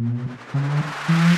うん。